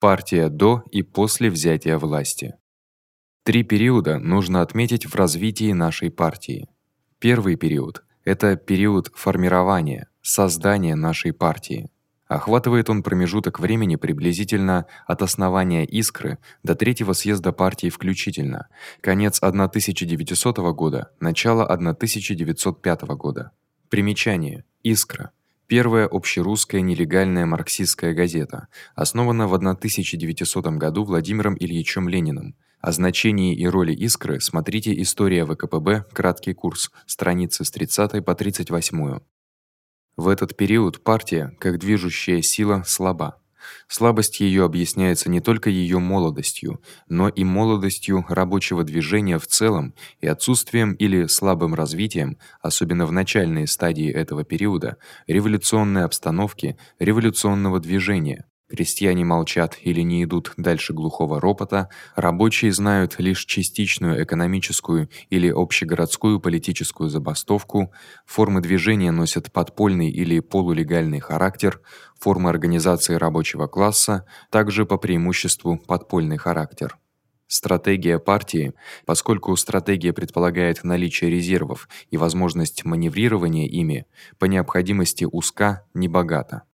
Партия до и после взятия власти. Три периода нужно отметить в развитии нашей партии. Первый период это период формирования, создания нашей партии. Охватывает он промежуток времени приблизительно от основания Искры до третьего съезда партии включительно, конец 1900 года, начало 1905 года. Примечание: Искра Первая общерусская нелегальная марксистская газета, основана в 1900 году Владимиром Ильичем Лениным. О значении и роли Искры смотрите История ВКПБ, краткий курс, страницы с 30 по 38. В этот период партия, как движущая сила, слаба. Слабость её объясняется не только её молодостью, но и молодостью рабочего движения в целом и отсутствием или слабым развитием, особенно в начальной стадии этого периода, революционной обстановки, революционного движения, Крестьяне молчат или не идут дальше глухого ропота, рабочие знают лишь частичную экономическую или общегородскую политическую забастовку, формы движения носят подпольный или полулегальный характер, формы организации рабочего класса также по преимуществу подпольный характер. Стратегия партии, поскольку стратегия предполагает наличие резервов и возможность маневрирования ими, по необходимости узка, небогата.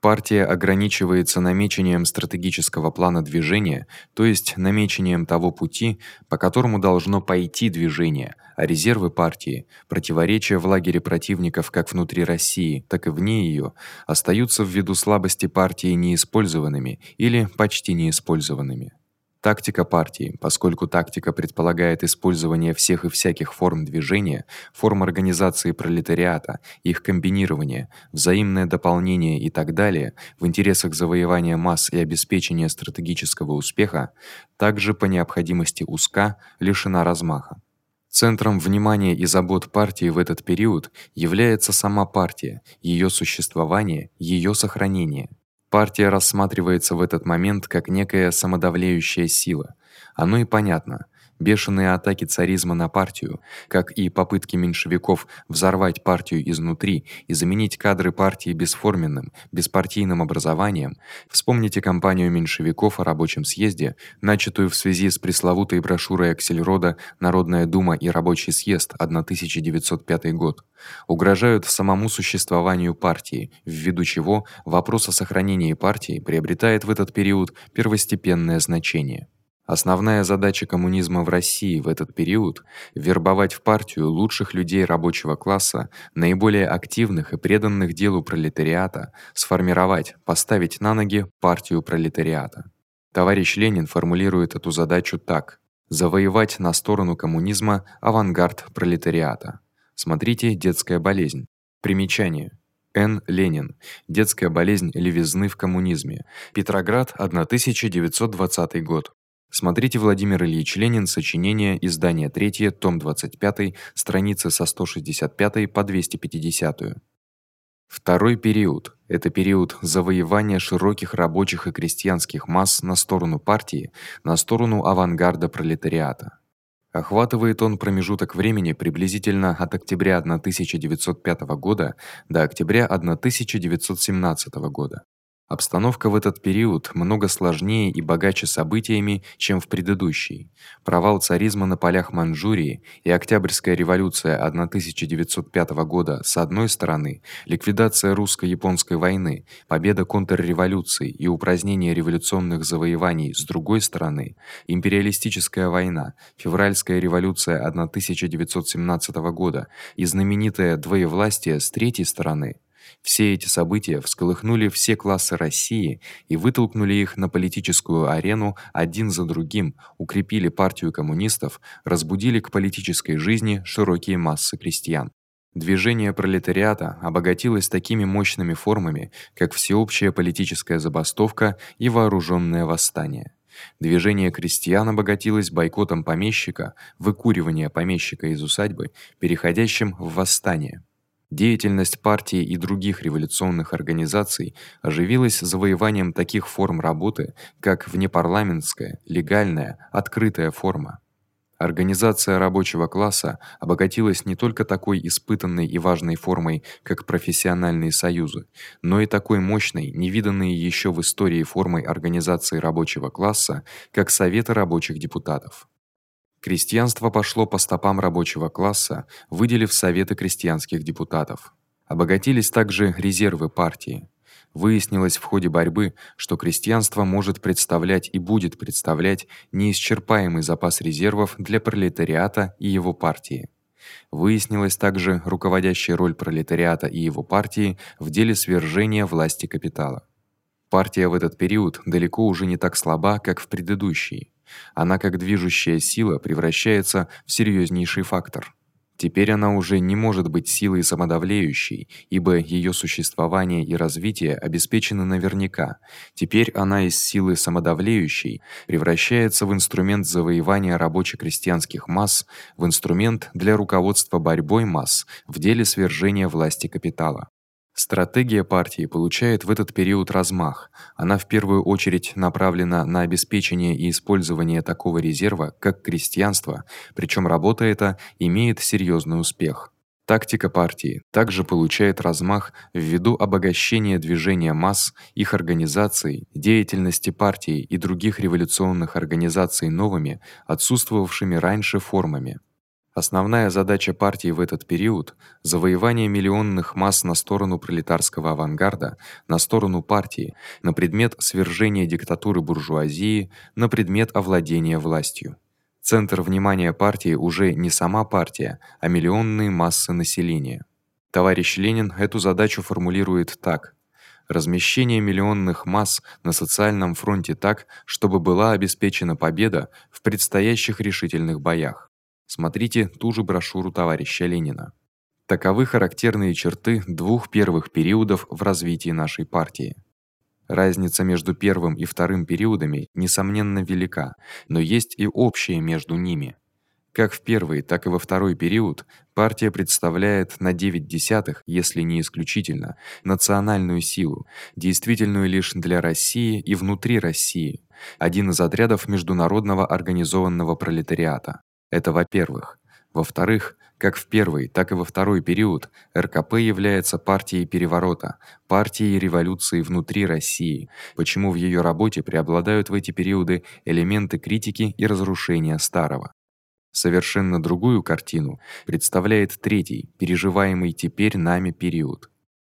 Партия ограничивается намечением стратегического плана движения, то есть намечением того пути, по которому должно пойти движение, а резервы партии, противоречия в лагере противников как внутри России, так и вне её, остаются ввиду слабости партии неиспользованными или почти неиспользованными. Тактика партии, поскольку тактика предполагает использование всех и всяких форм движения, форм организации пролетариата, их комбинирование, взаимное дополнение и так далее в интересах завоевания масс и обеспечения стратегического успеха, также по необходимости узка, лишена размаха. Центром внимания и забот партии в этот период является сама партия, её существование, её сохранение. Партия рассматривается в этот момент как некая самодавляющая сила. Оно и понятно. Бешеные атаки царизма на партию, как и попытки меньшевиков взорвать партию изнутри и заменить кадры партии бесформенным, беспартийным образованием. Вспомните кампанию меньшевиков о рабочем съезде, начатую в связи с пресловутой брошюрой Аксельрода Народная дума и рабочий съезд 1905 год. Угрожают самому существованию партии, ввиду чего вопрос о сохранении партии приобретает в этот период первостепенное значение. Основная задача коммунизма в России в этот период вербовать в партию лучших людей рабочего класса, наиболее активных и преданных делу пролетариата, сформировать, поставить на ноги партию пролетариата. Товарищ Ленин формулирует эту задачу так: завоевать на сторону коммунизма авангард пролетариата. Смотрите Детская болезнь. Примечание: Н. Ленин. Детская болезнь левизны в коммунизме. Петроград, 1920 год. Смотрите Владимир Ильич Ленин. Сочинение. Издание 3. Том 25. Страницы со 165 по 250. Второй период это период завоевания широких рабочих и крестьянских масс на сторону партии, на сторону авангарда пролетариата. Охватывает он промежуток времени приблизительно от октября 1905 года до октября 1917 года. Обстановка в этот период много сложнее и богаче событиями, чем в предыдущий. Провал царизма на полях Манчжурии и Октябрьская революция 1905 года с одной стороны, ликвидация русско-японской войны, победа контрреволюции и упразднение революционных завоеваний с другой стороны, империалистическая война, февральская революция 1917 года и знаменитое двоевластие с третьей стороны все эти события всколыхнули все классы России и вытолкнули их на политическую арену один за другим, укрепили партию коммунистов, разбудили к политической жизни широкие массы крестьян. Движение пролетариата обогатилось такими мощными формами, как всеобщая политическая забастовка и вооружённое восстание. Движение крестьян обогатилось бойкотом помещика, выкуриванием помещика из усадьбы, переходящим в восстание. Деятельность партии и других революционных организаций оживилась завоеванием таких форм работы, как внепарламентская, легальная, открытая форма. Организация рабочего класса обогатилась не только такой испытанной и важной формой, как профессиональные союзы, но и такой мощной, невиданной ещё в истории формой организации рабочего класса, как советы рабочих депутатов. Крестьянство пошло по стопам рабочего класса, выделив советы крестьянских депутатов. Обогатились также резервы партии. Выяснилось в ходе борьбы, что крестьянство может представлять и будет представлять неисчерпаемый запас резервов для пролетариата и его партии. Выяснилась также руководящая роль пролетариата и его партии в деле свержения власти капитала. Партия в этот период далеко уже не так слаба, как в предыдущий. Она как движущая сила превращается в серьёзнейший фактор. Теперь она уже не может быть силой самодавлеющей, ибо её существование и развитие обеспечены наверняка. Теперь она из силы самодавлеющей превращается в инструмент завоевания рабоче-крестьянских масс, в инструмент для руководства борьбой масс в деле свержения власти капитала. Стратегия партии получает в этот период размах. Она в первую очередь направлена на обеспечение и использование такого резерва, как крестьянство, причём работа эта имеет серьёзный успех. Тактика партии также получает размах ввиду обогащения движения масс, их организаций, деятельности партии и других революционных организаций новыми, отсутствовавшими раньше формами. Основная задача партии в этот период завоевание миллионных масс на сторону пролетарского авангарда, на сторону партии, на предмет свержения диктатуры буржуазии, на предмет овладения властью. Центр внимания партии уже не сама партия, а миллионные массы населения. Товарищ Ленин эту задачу формулирует так: размещение миллионных масс на социальном фронте так, чтобы была обеспечена победа в предстоящих решительных боях. Смотрите ту же брошюру товарища Ленина. Таковы характерные черты двух первых периодов в развитии нашей партии. Разница между первым и вторым периодами несомненно велика, но есть и общее между ними. Как в первый, так и во второй период партия представляет на 9 десятых, если не исключительно, национальную силу, действительную лишь для России и внутри России, один из отрядов международного организованного пролетариата. Это во-первых. Во-вторых, как в первый, так и во второй период РКП является партией переворота, партией революции внутри России. Почему в её работе преобладают в эти периоды элементы критики и разрушения старого? Совершенно другую картину представляет третий, переживаемый теперь нами период.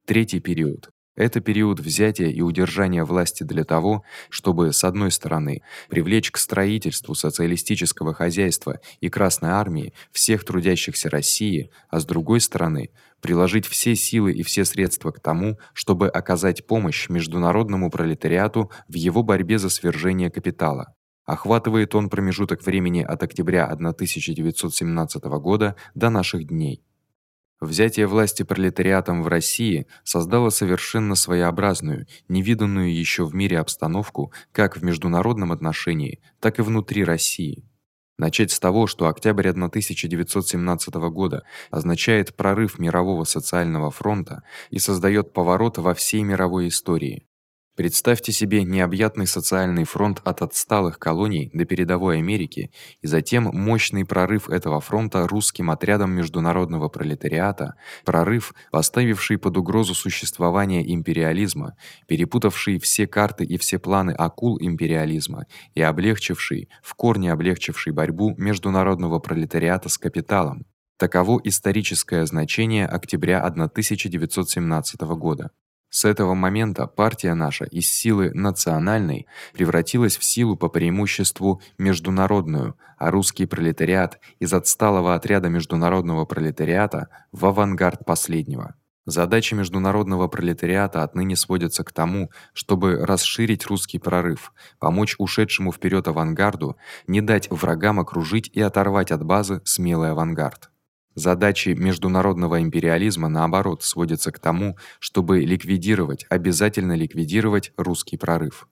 Третий период это период взятия и удержания власти для того, чтобы с одной стороны привлечь к строительству социалистического хозяйства и Красной армии всех трудящихся России, а с другой стороны приложить все силы и все средства к тому, чтобы оказать помощь международному пролетариату в его борьбе за свержение капитала. Охватывает он промежуток времени от октября 1917 года до наших дней. Взятие власти пролетариатом в России создало совершенно своеобразную, невиданную ещё в мире обстановку, как в международном отношении, так и внутри России. Начать с того, что октябрь 1917 года означает прорыв мирового социального фронта и создаёт поворот во всей мировой истории. Представьте себе необъятный социальный фронт от отсталых колоний до передовой Америки и затем мощный прорыв этого фронта русским отрядом международного пролетариата, прорыв, поставивший под угрозу существование империализма, перепутавший все карты и все планы акул империализма и облегчивший, в корне облегчивший борьбу международного пролетариата с капиталом. Таково историческое значение октября 1917 года. С этого момента партия наша из силы национальной превратилась в силу по преимуществу международную, а русский пролетариат из отсталого отряда международного пролетариата в авангард последнего. Задача международного пролетариата отныне сводится к тому, чтобы расширить русский прорыв, помочь ушедшему вперёд авангарду, не дать врагам окружить и оторвать от базы смелый авангард. Задачи международного империализма наоборот сводятся к тому, чтобы ликвидировать, обязательно ликвидировать русский прорыв.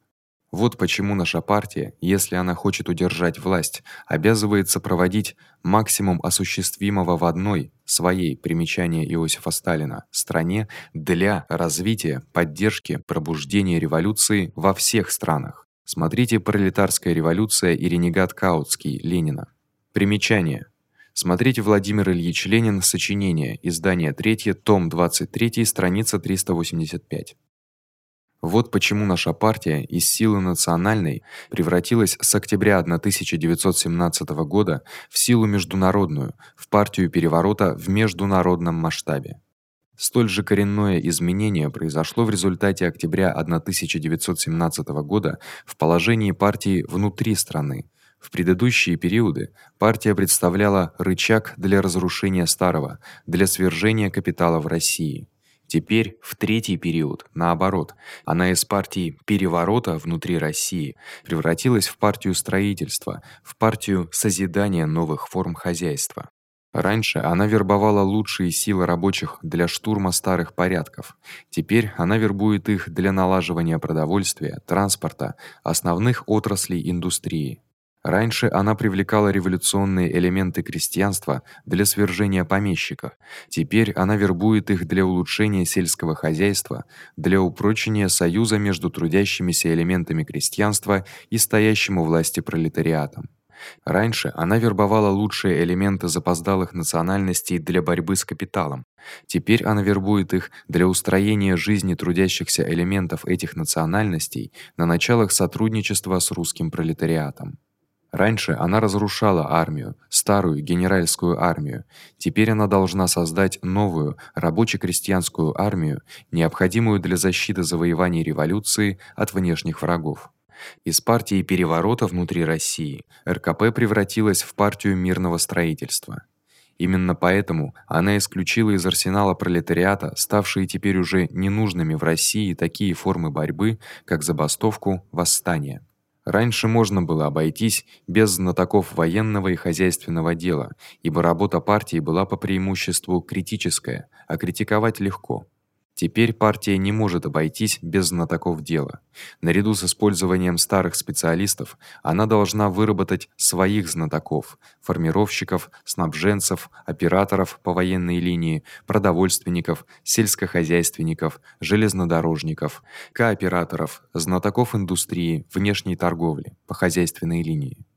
Вот почему наша партия, если она хочет удержать власть, обязывается проводить максимум осуществимого в одной своей примечание Иосифа Сталина стране для развития, поддержки, пробуждения революции во всех странах. Смотрите Пролетарская революция и ренегат Каутский Ленина. Примечание: Смотрите Владимир Ильич Ленин. Сочинение. Издание 3, том 23, страница 385. Вот почему наша партия из силы национальной превратилась с октября 1917 года в силу международную, в партию переворота в международном масштабе. Столь же коренное изменение произошло в результате октября 1917 года в положении партии внутри страны. В предыдущие периоды партия представляла рычаг для разрушения старого, для свержения капитала в России. Теперь, в третий период, наоборот, она из партии переворота внутри России превратилась в партию строительства, в партию созидания новых форм хозяйства. Раньше она вербовала лучшие силы рабочих для штурма старых порядков. Теперь она вербует их для налаживания продовольствия, транспорта, основных отраслей индустрии. Раньше она привлекала революционные элементы крестьянства для свержения помещиков. Теперь она вербует их для улучшения сельского хозяйства, для упрочения союза между трудящимися элементами крестьянства и стоящим у власти пролетариатом. Раньше она вербовала лучшие элементы запоздалых национальностей для борьбы с капиталом. Теперь она вербует их для устроения жизни трудящихся элементов этих национальностей на началах сотрудничества с русским пролетариатом. Раньше она разрушала армию, старую генеральскую армию. Теперь она должна создать новую рабоче-крестьянскую армию, необходимую для защиты завоеваний революции от внешних врагов. Из партии переворота внутри России РКП превратилась в партию мирного строительства. Именно поэтому она исключила из арсенала пролетариата, ставшие теперь уже ненужными в России такие формы борьбы, как забастовку, восстание. Раньше можно было обойтись без знатоков военного и хозяйственного дела, ибо работа партии была по преимуществу критическая, а критиковать легко. Теперь партия не может обойтись без знатоков дела. Наряду с использованием старых специалистов, она должна выработать своих знатоков: формировщиков, снабженцев, операторов по военной линии, продовольственников, сельскохозяйственников, железнодорожников, кооператоров, знатоков индустрии, внешней торговли по хозяйственной линии.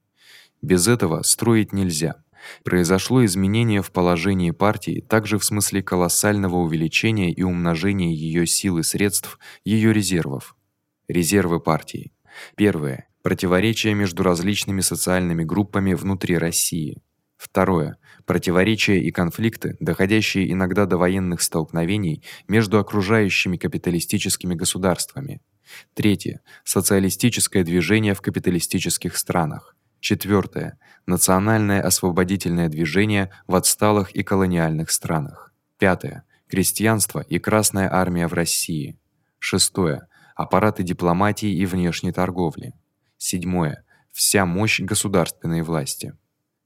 Без этого строить нельзя. Произошло изменение в положении партии также в смысле колоссального увеличения и умножения её сил и средств, её резервов. Резервы партии. Первое противоречия между различными социальными группами внутри России. Второе противоречия и конфликты, доходящие иногда до военных столкновений между окружающими капиталистическими государствами. Третье социалистическое движение в капиталистических странах. Четвёртое национальное освободительное движение в отсталых и колониальных странах. Пятое крестьянство и Красная армия в России. Шестое аппараты дипломатии и внешней торговли. Седьмое вся мощь государственной власти.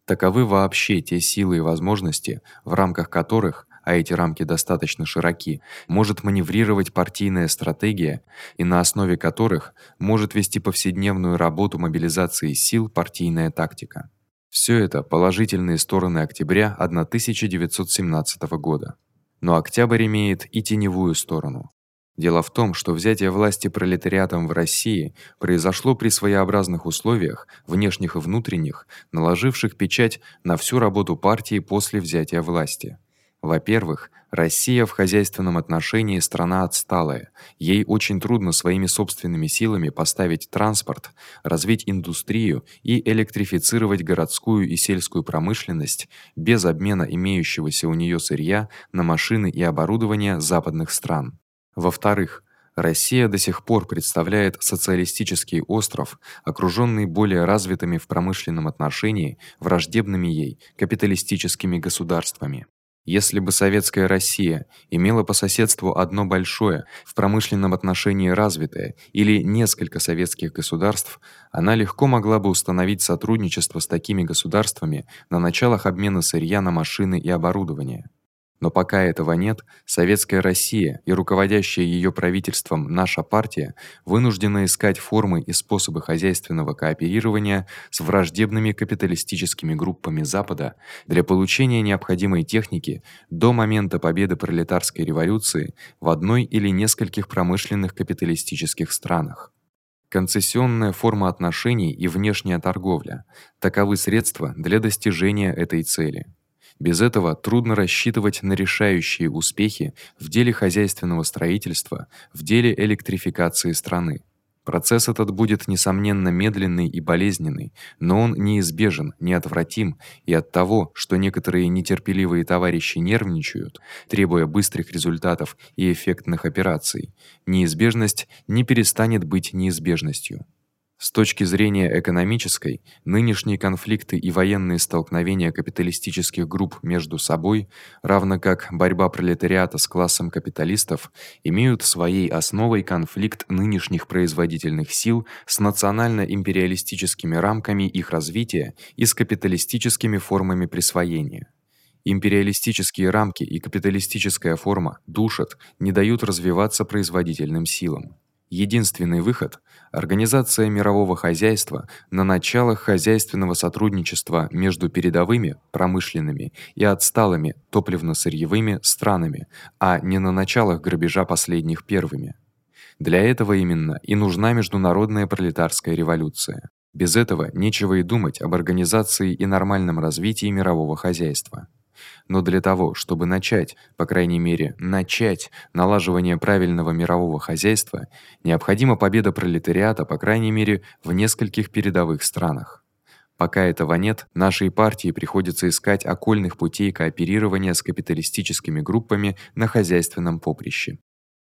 Таковы вообще те силы и возможности, в рамках которых а эти рамки достаточно широки, может маневрировать партийная стратегия и на основе которых может вести повседневную работу мобилизации сил партийная тактика. Всё это положительные стороны октября 1917 года. Но октябрь имеет и теневую сторону. Дело в том, что взятие власти пролетариатом в России произошло при своеобразных условиях, внешних и внутренних, наложивших печать на всю работу партии после взятия власти. Во-первых, Россия в хозяйственном отношении страна отсталая. Ей очень трудно своими собственными силами поставить транспорт, развить индустрию и электрифицировать городскую и сельскую промышленность без обмена имеющегося у неё сырья на машины и оборудование западных стран. Во-вторых, Россия до сих пор представляет социалистический остров, окружённый более развитыми в промышленном отношении враждебными ей капиталистическими государствами. Если бы советская Россия имела по соседству одно большое, в промышленном отношении развитое или несколько советских государств, она легко могла бы установить сотрудничество с такими государствами на началах обмена сырья на машины и оборудование. Но пока этого нет, советская Россия и руководящая её правительством наша партия вынуждены искать формы и способы хозяйственного кооперирования с враждебными капиталистическими группами Запада для получения необходимой техники до момента победы пролетарской революции в одной или нескольких промышленных капиталистических странах. концессионная форма отношений и внешняя торговля таковы средства для достижения этой цели. Без этого трудно рассчитывать на решающие успехи в деле хозяйственного строительства, в деле электрификации страны. Процесс этот будет несомненно медленный и болезненный, но он неизбежен, неотвратим, и от того, что некоторые нетерпеливые товарищи нервничают, требуя быстрых результатов и эффектных операций, неизбежность не перестанет быть неизбежностью. С точки зрения экономической, нынешние конфликты и военные столкновения капиталистических групп между собой, равно как борьба пролетариата с классом капиталистов, имеют своей основой конфликт нынешних производительных сил с национально-империалистическими рамками их развития и с капиталистическими формами присвоения. Империалистические рамки и капиталистическая форма душат, не дают развиваться производительным силам. Единственный выход организация мирового хозяйства на началах хозяйственного сотрудничества между передовыми промышленными и отсталыми топливно-сырьевыми странами, а не на началах грабежа последних первыми. Для этого именно и нужна международная пролетарская революция. Без этого нечего и думать об организации и нормальном развитии мирового хозяйства. Но для того, чтобы начать, по крайней мере, начать налаживание правильного мирового хозяйства, необходима победа пролетариата, по крайней мере, в нескольких передовых странах. Пока этого нет, нашей партии приходится искать окольных путей кооперирования с капиталистическими группами на хозяйственном поприще.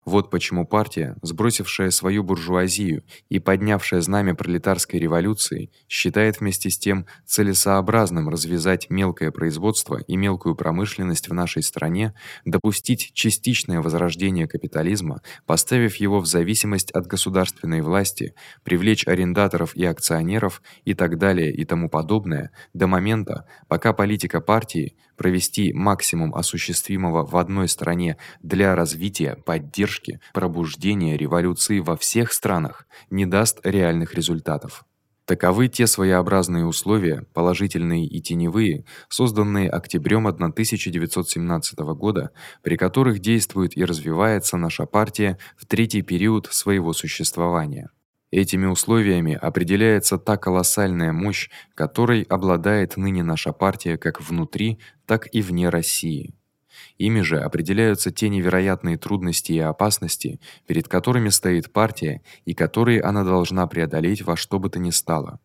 Вот почему партия, сбросившая свою буржуазию и поднявшая знамя пролетарской революции, считает вместе с тем целесообразным развязать мелкое производство и мелкую промышленность в нашей стране, допустить частичное возрождение капитализма, поставив его в зависимость от государственной власти, привлечь арендаторов и акционеров и так далее и тому подобное до момента, пока политика партии провести максимум осуществимого в одной стране для развития, поддержки, пробуждения революции во всех странах не даст реальных результатов. Таковы те своеобразные условия, положительные и теневые, созданные октябрём 1917 года, при которых действует и развивается наша партия в третий период своего существования. Этими условиями определяется та колоссальная мощь, которой обладает ныне наша партия как внутри, так и вне России. Ими же определяются те невероятные трудности и опасности, перед которыми стоит партия и которые она должна преодолеть во что бы то ни стало.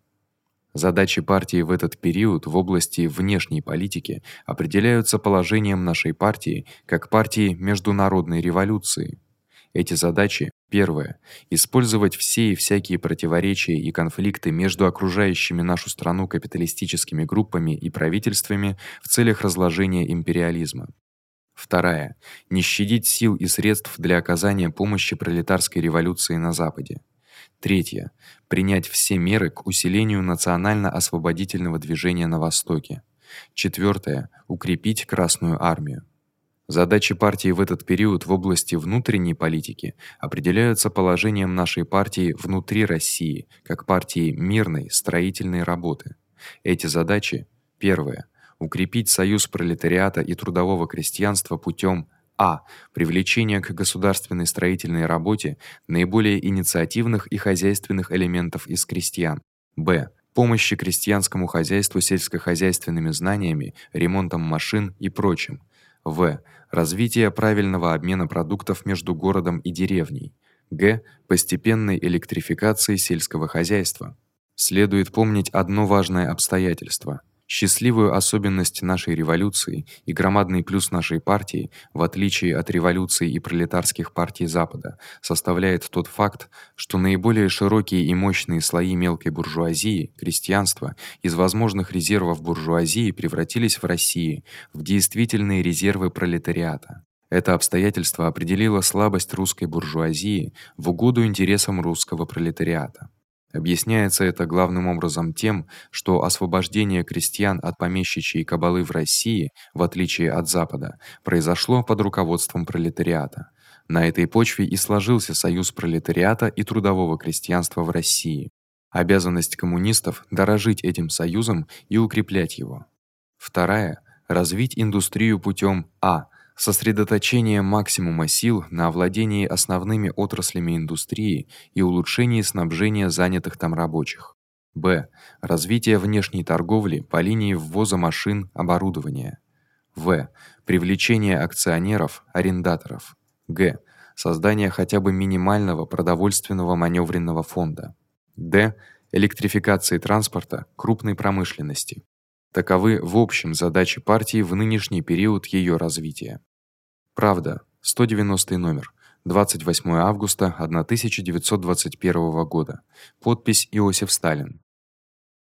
Задачи партии в этот период в области внешней политики определяются положением нашей партии как партии международной революции. Эти задачи первое использовать все и всякие противоречия и конфликты между окружающими нашу страну капиталистическими группами и правительствами в целях разложения империализма. Вторая не щадить сил и средств для оказания помощи пролетарской революции на западе. Третье принять все меры к усилению национально-освободительного движения на востоке. Четвёртое укрепить Красную армию. Задачи партии в этот период в области внутренней политики определяются положением нашей партии внутри России, как партии мирной, строительной работы. Эти задачи: первое укрепить союз пролетариата и трудового крестьянства путём а. привлечения к государственной строительной работе наиболее инициативных и хозяйственных элементов из крестьян. б. помощи крестьянскому хозяйству сельскохозяйственными знаниями, ремонтом машин и прочим. В. Развитие правильного обмена продуктов между городом и деревней. Г. Постепенной электрификации сельского хозяйства. Следует помнить одно важное обстоятельство. Счастливую особенность нашей революции и громадный плюс нашей партии, в отличие от революции и пролетарских партий Запада, составляет тот факт, что наиболее широкие и мощные слои мелкой буржуазии, крестьянства, из возможных резервов буржуазии превратились в России в действительные резервы пролетариата. Это обстоятельство определило слабость русской буржуазии в угоду интересам русского пролетариата. Объясняется это главным образом тем, что освобождение крестьян от помещичьей кабалы в России, в отличие от Запада, произошло под руководством пролетариата. На этой почве и сложился союз пролетариата и трудового крестьянства в России. Обязанность коммунистов дорожить этим союзом и укреплять его. Вторая развить индустрию путём а Сосредоточение максимума сил на овладении основными отраслями индустрии и улучшении снабжения занятых там рабочих. Б. Развитие внешней торговли по линии ввоза машин, оборудования. В. Привлечение акционеров, арендаторов. Г. Создание хотя бы минимального продовольственного манёвренного фонда. Д. Электрификации транспорта, крупной промышленности. Таковы в общем задачи партии в нынешний период её развития. Правда, 190 номер. 28 августа 1921 года. Подпись Иосиф Сталин.